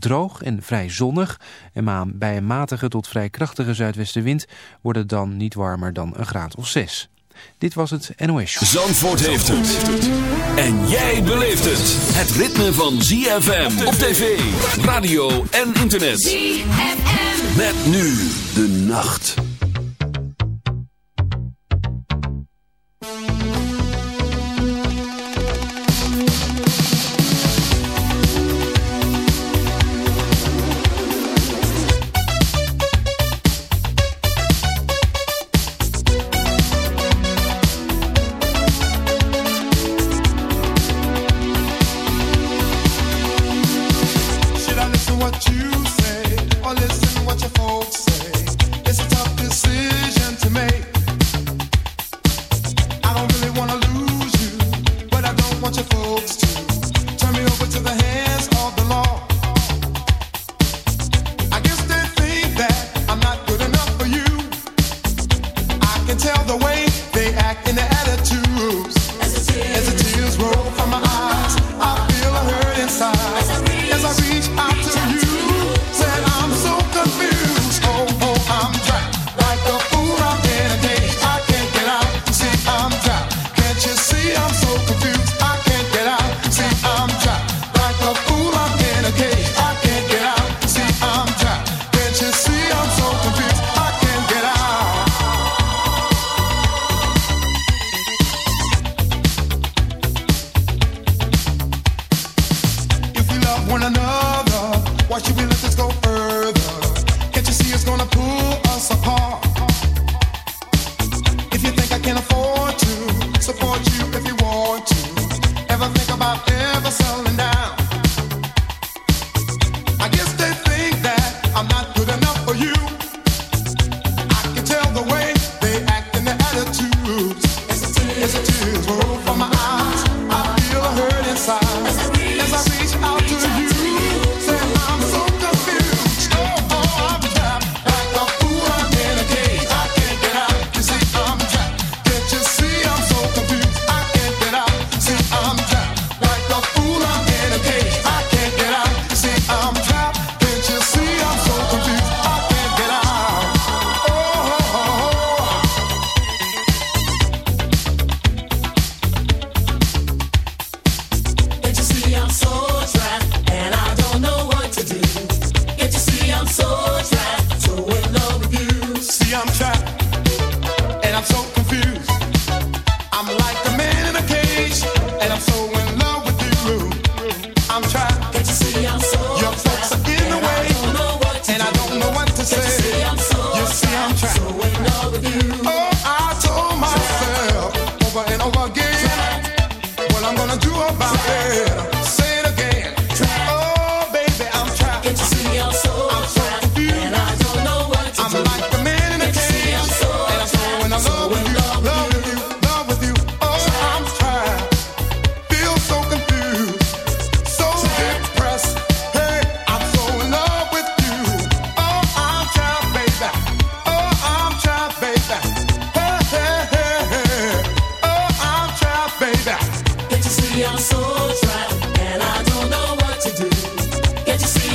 droog en vrij zonnig. En bij een matige tot vrij krachtige zuidwestenwind wordt het dan niet warmer dan een graad of 6. Dit was het NOS Show. Zandvoort heeft het. En jij beleeft het. Het ritme van ZFM op tv, radio en internet. ZFM. Met nu de nacht. So.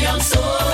young soul.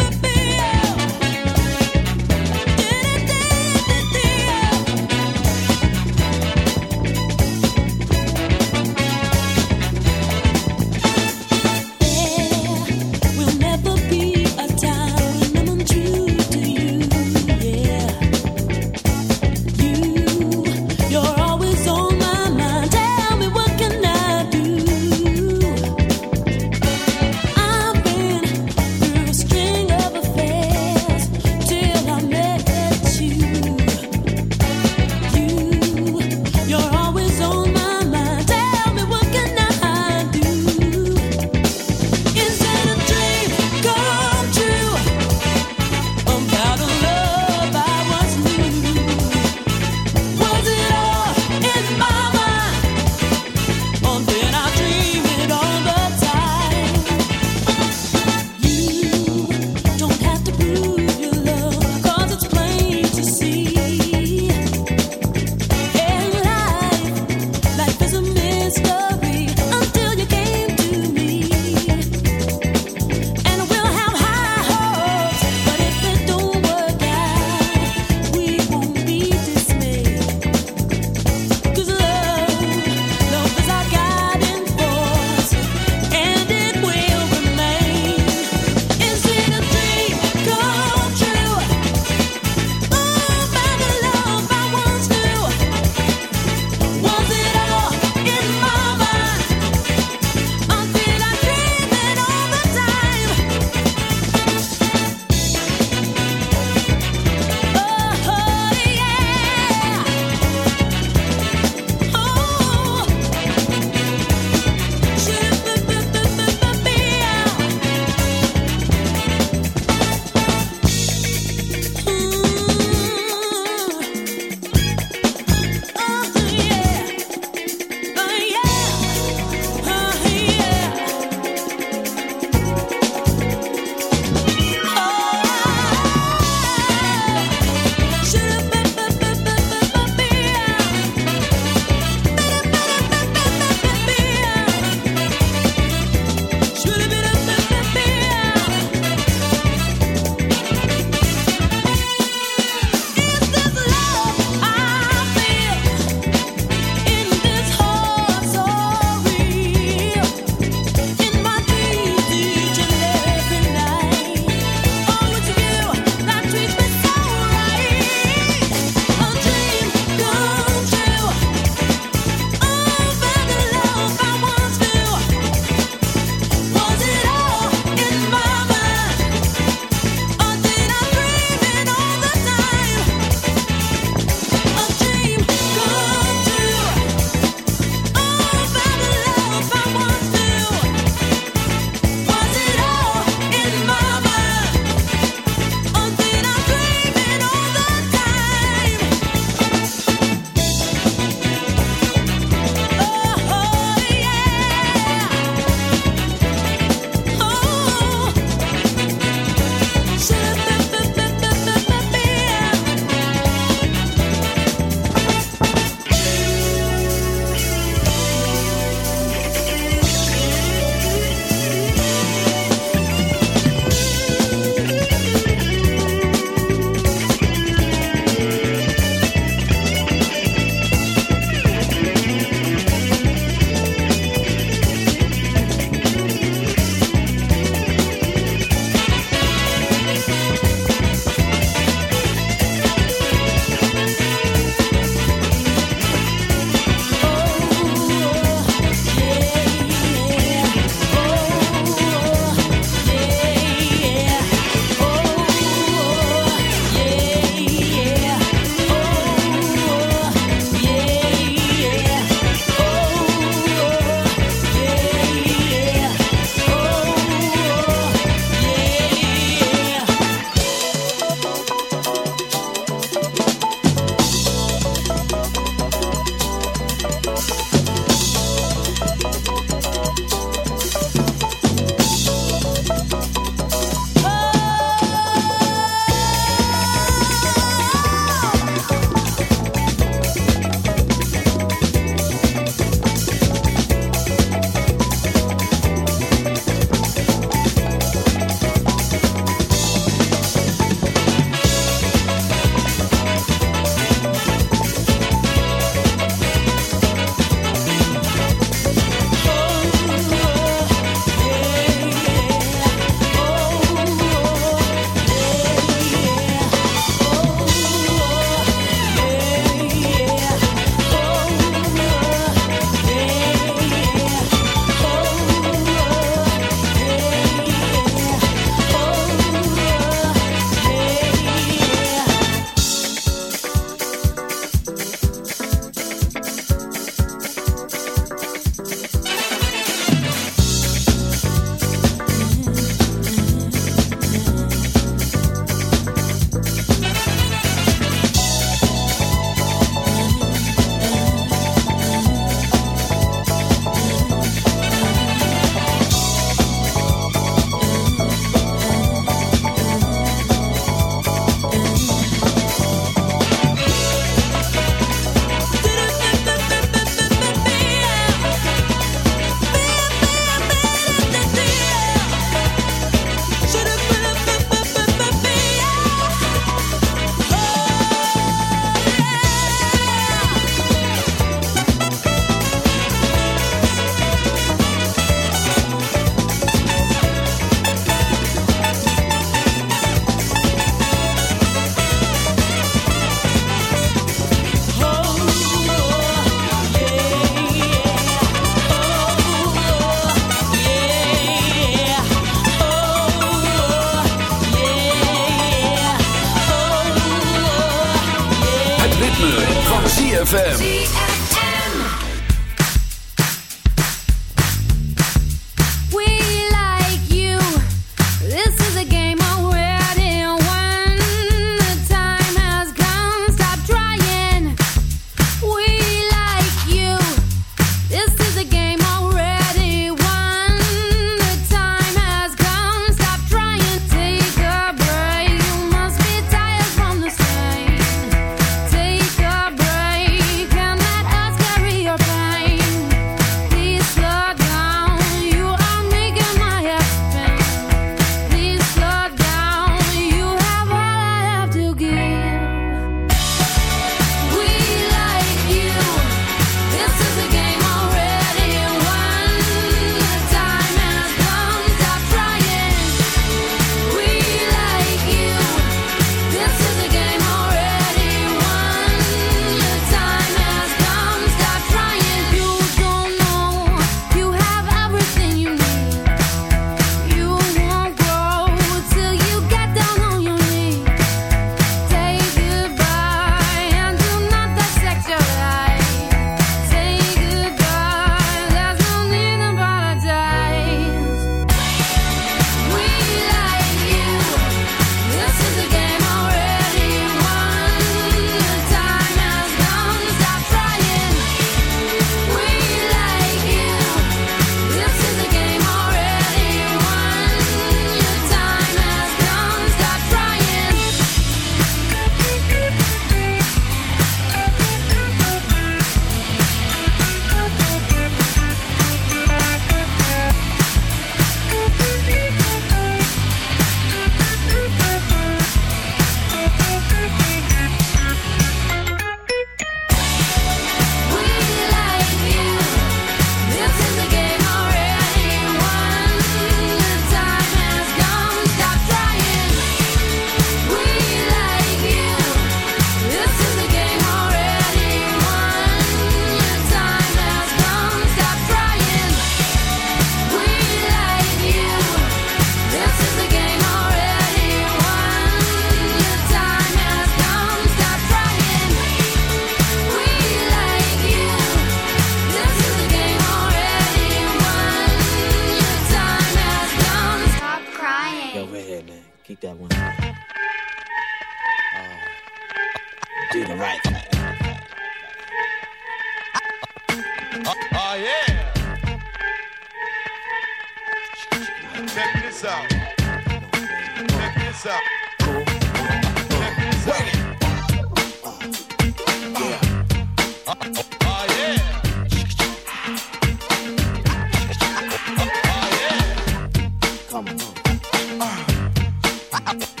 ZFM.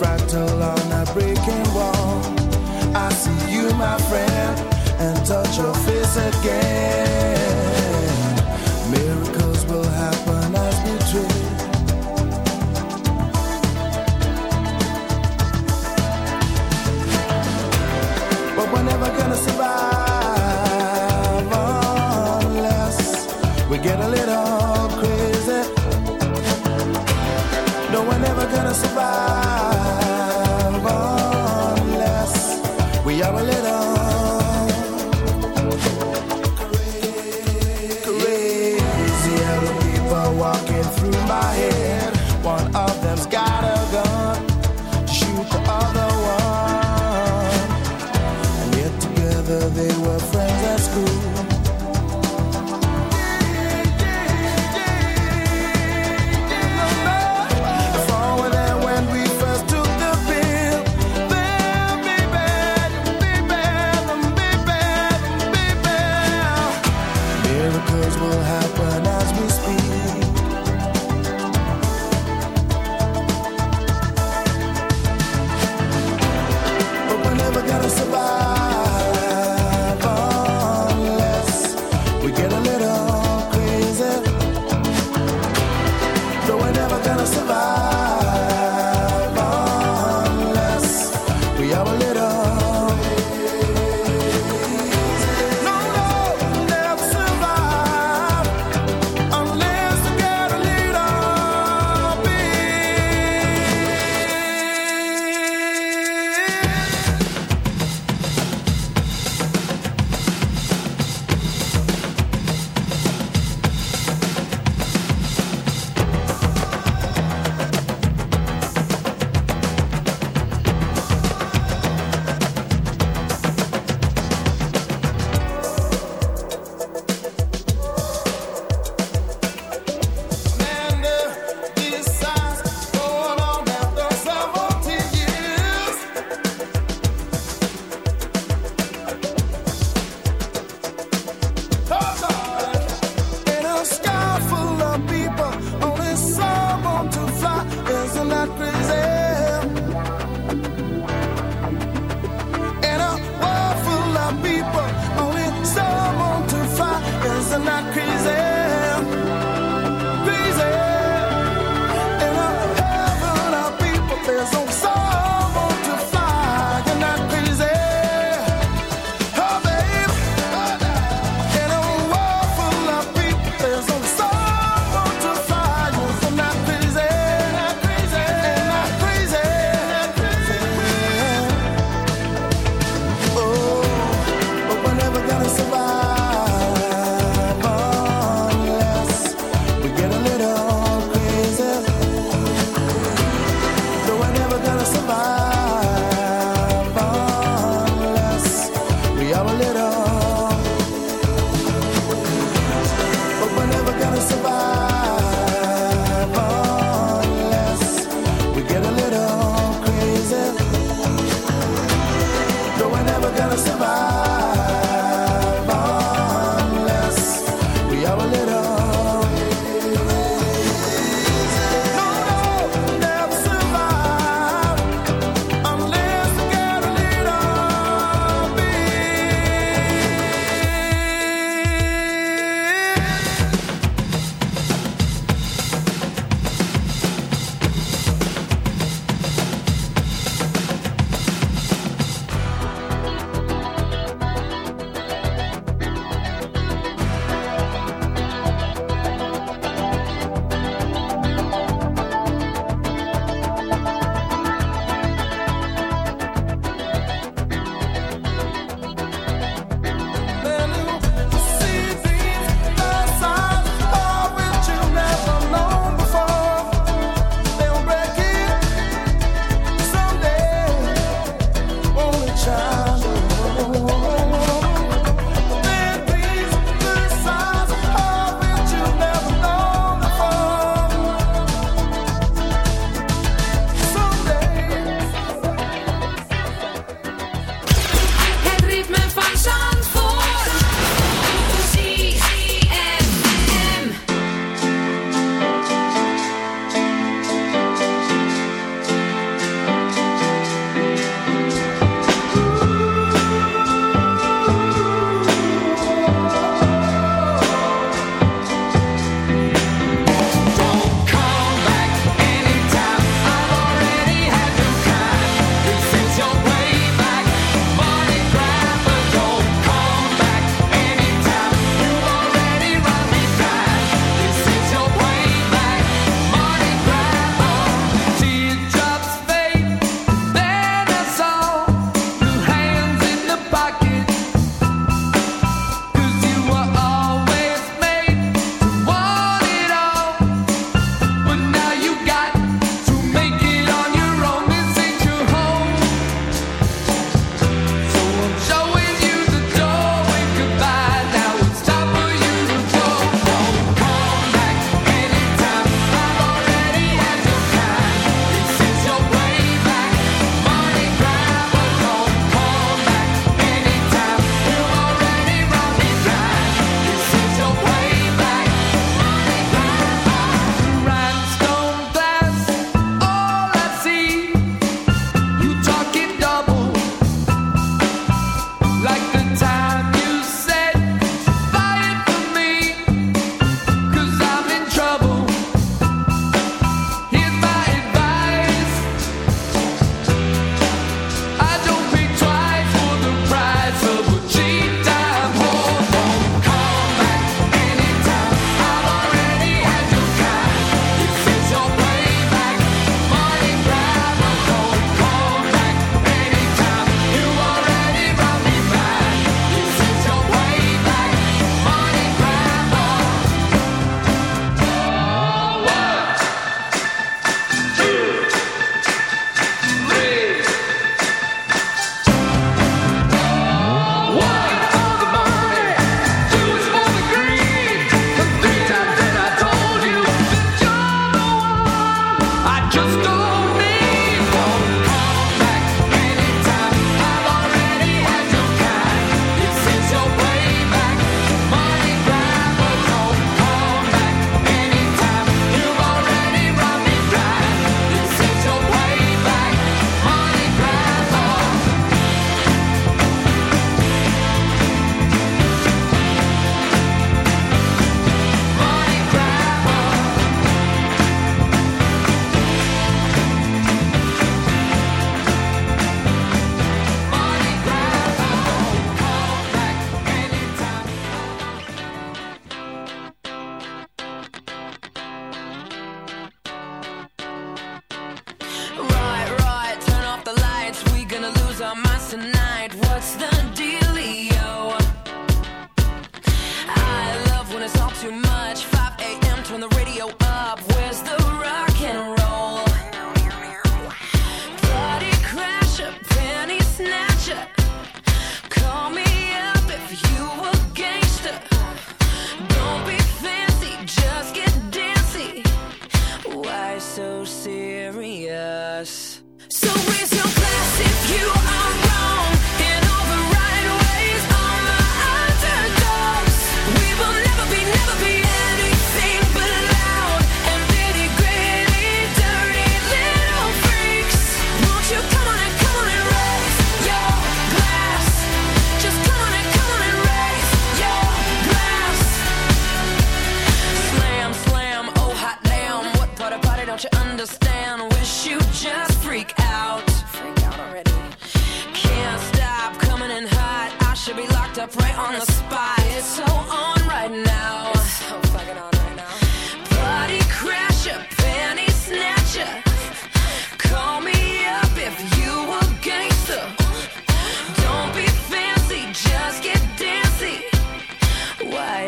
fractal on a breaking wall. I see you, my friend, and touch your face again.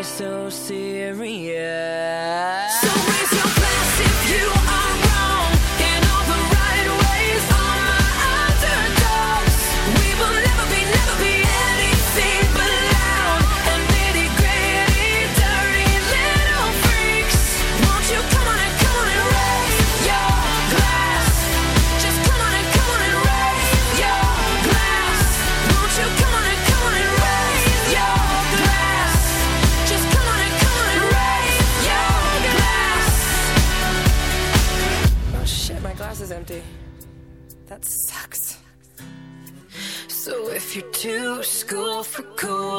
Cause I need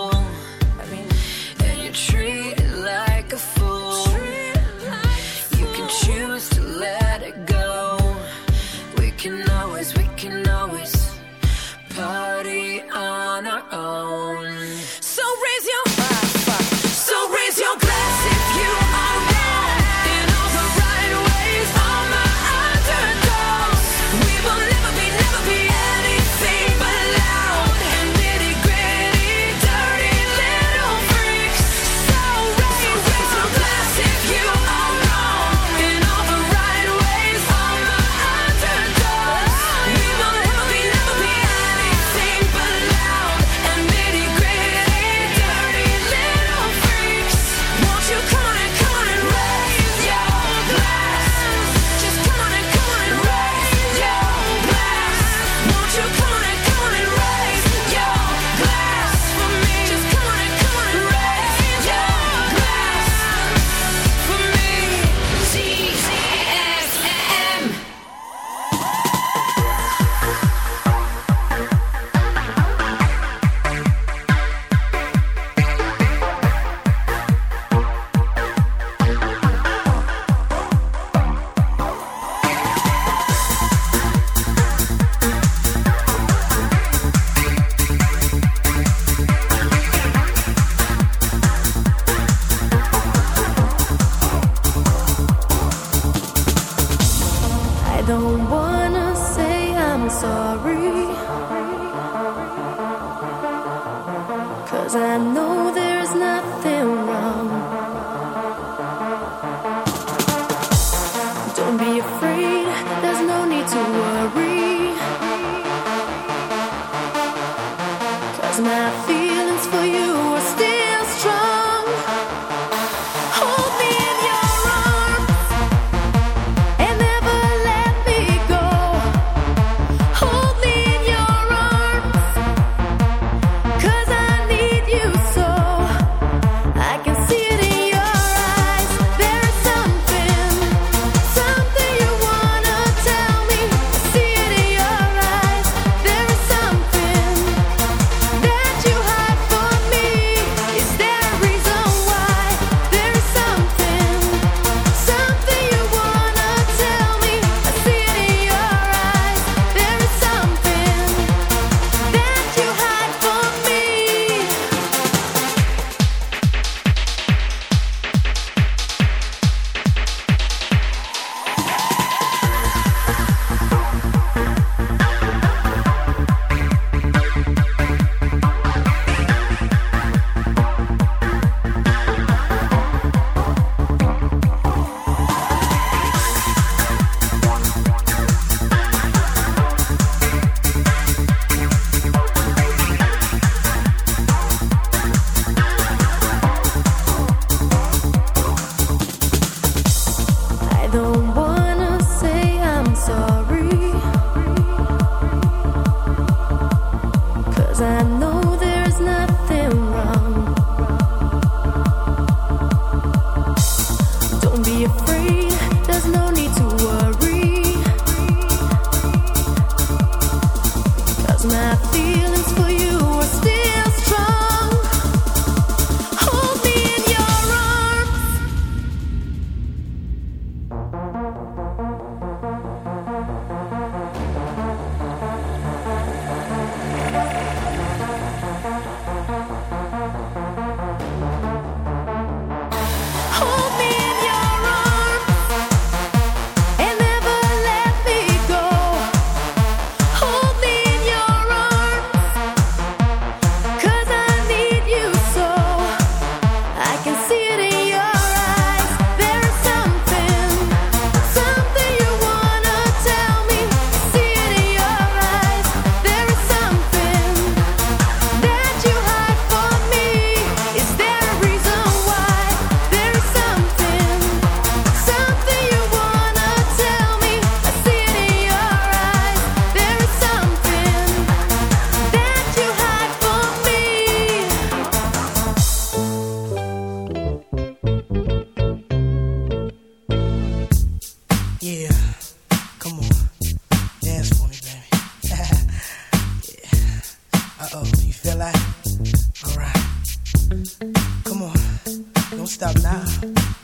stop now.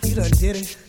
You done did it.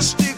just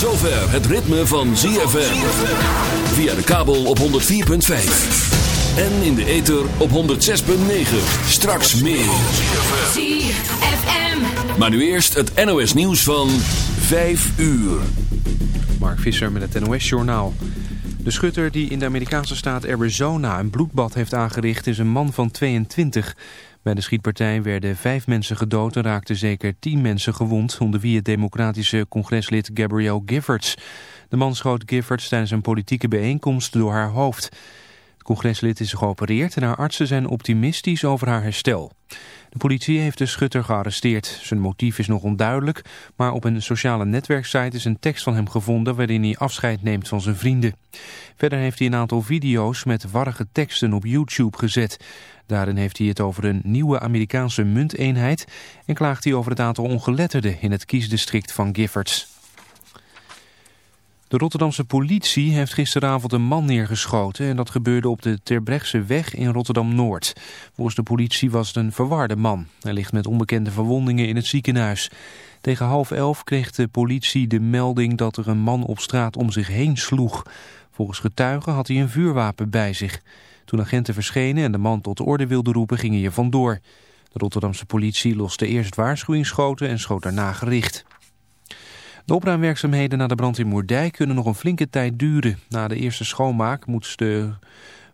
zover het ritme van ZFM. Via de kabel op 104.5. En in de ether op 106.9. Straks meer. ZFM. Maar nu eerst het NOS nieuws van 5 uur. Mark Visser met het NOS-journaal. De schutter die in de Amerikaanse staat Arizona een bloedbad heeft aangericht is een man van 22. Bij de schietpartij werden vijf mensen gedood en raakten zeker tien mensen gewond, onder wie het democratische congreslid Gabrielle Giffords. De man schoot Giffords tijdens een politieke bijeenkomst door haar hoofd. Het congreslid is geopereerd en haar artsen zijn optimistisch over haar herstel. De politie heeft de schutter gearresteerd. Zijn motief is nog onduidelijk, maar op een sociale netwerksite is een tekst van hem gevonden waarin hij afscheid neemt van zijn vrienden. Verder heeft hij een aantal video's met warrige teksten op YouTube gezet. Daarin heeft hij het over een nieuwe Amerikaanse munteenheid en klaagt hij over het aantal ongeletterden in het kiesdistrict van Giffords. De Rotterdamse politie heeft gisteravond een man neergeschoten en dat gebeurde op de Terbrechtseweg weg in Rotterdam-Noord. Volgens de politie was het een verwarde man. Hij ligt met onbekende verwondingen in het ziekenhuis. Tegen half elf kreeg de politie de melding dat er een man op straat om zich heen sloeg. Volgens getuigen had hij een vuurwapen bij zich. Toen agenten verschenen en de man tot de orde wilden roepen gingen hij er vandoor. De Rotterdamse politie loste eerst waarschuwingsschoten en schoot daarna gericht. De opruimwerkzaamheden na de brand in Moerdijk kunnen nog een flinke tijd duren. Na de eerste schoonmaak moet de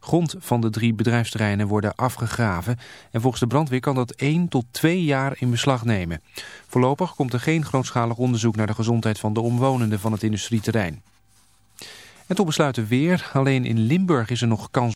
grond van de drie bedrijfsterreinen worden afgegraven. En volgens de brandweer kan dat 1 tot 2 jaar in beslag nemen. Voorlopig komt er geen grootschalig onderzoek naar de gezondheid van de omwonenden van het industrieterrein. En tot besluiten weer. Alleen in Limburg is er nog kans